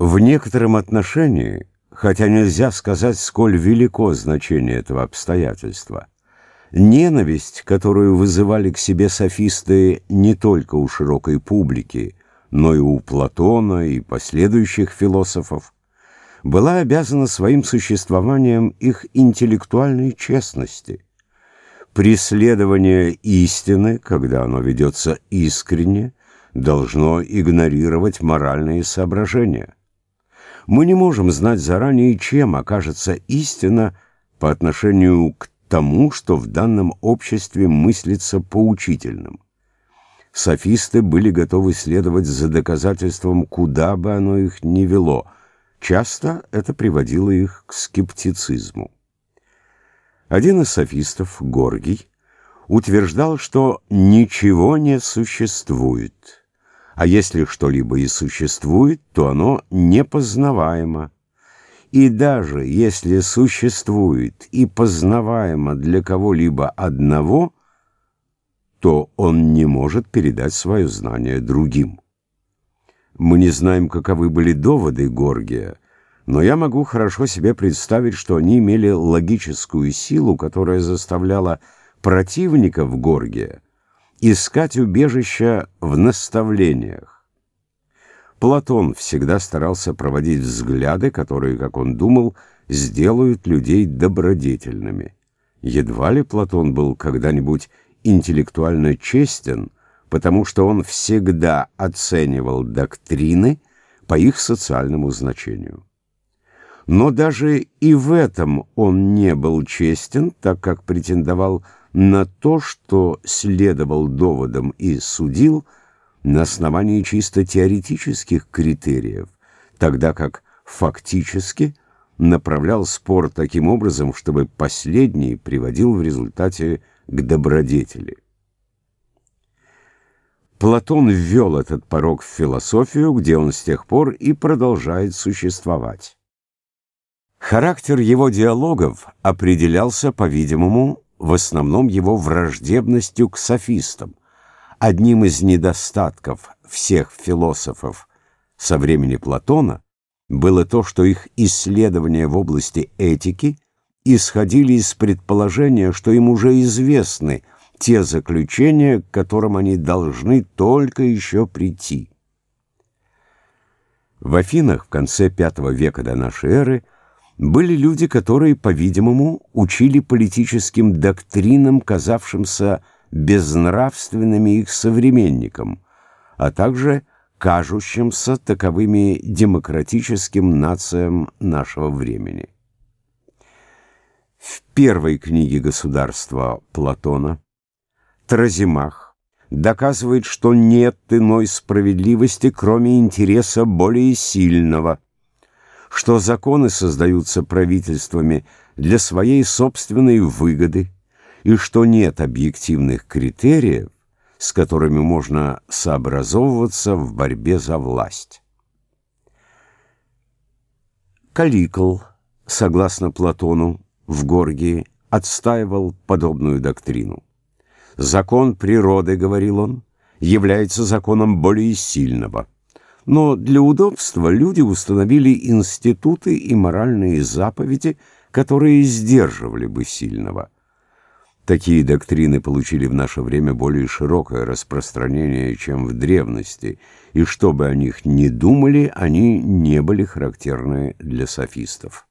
В некотором отношении, хотя нельзя сказать, сколь велико значение этого обстоятельства, ненависть, которую вызывали к себе софисты не только у широкой публики, но и у Платона и последующих философов, была обязана своим существованием их интеллектуальной честности. Преследование истины, когда оно ведется искренне, должно игнорировать моральные соображения. Мы не можем знать заранее, чем окажется истина по отношению к тому, что в данном обществе мыслится поучительным. Софисты были готовы следовать за доказательством, куда бы оно их ни вело. Часто это приводило их к скептицизму. Один из софистов, Горгий, утверждал, что ничего не существует – а если что-либо и существует, то оно непознаваемо. И даже если существует и познаваемо для кого-либо одного, то он не может передать свое знание другим. Мы не знаем, каковы были доводы Горгия, но я могу хорошо себе представить, что они имели логическую силу, которая заставляла противников Горгия искать убежища в наставлениях. Платон всегда старался проводить взгляды, которые, как он думал, сделают людей добродетельными. Едва ли Платон был когда-нибудь интеллектуально честен, потому что он всегда оценивал доктрины по их социальному значению. Но даже и в этом он не был честен, так как претендовал на то, что следовал доводам и судил на основании чисто теоретических критериев, тогда как фактически направлял спор таким образом, чтобы последний приводил в результате к добродетели. Платон ввел этот порог в философию, где он с тех пор и продолжает существовать. Характер его диалогов определялся, по-видимому, в основном его враждебностью к софистам. Одним из недостатков всех философов со времени Платона было то, что их исследования в области этики исходили из предположения, что им уже известны те заключения, к которым они должны только еще прийти. В Афинах в конце V века до нашей эры – были люди, которые, по-видимому, учили политическим доктринам, казавшимся безнравственными их современникам, а также кажущимся таковыми демократическим нациям нашего времени. В первой книге государства Платона Тразимах доказывает, что нет иной справедливости, кроме интереса более сильного – что законы создаются правительствами для своей собственной выгоды и что нет объективных критериев, с которыми можно сообразовываться в борьбе за власть. Каликл, согласно Платону, в Горгии отстаивал подобную доктрину. «Закон природы, — говорил он, — является законом более сильного». Но для удобства люди установили институты и моральные заповеди, которые сдерживали бы сильного. Такие доктрины получили в наше время более широкое распространение, чем в древности, и что бы о них ни думали, они не были характерны для софистов.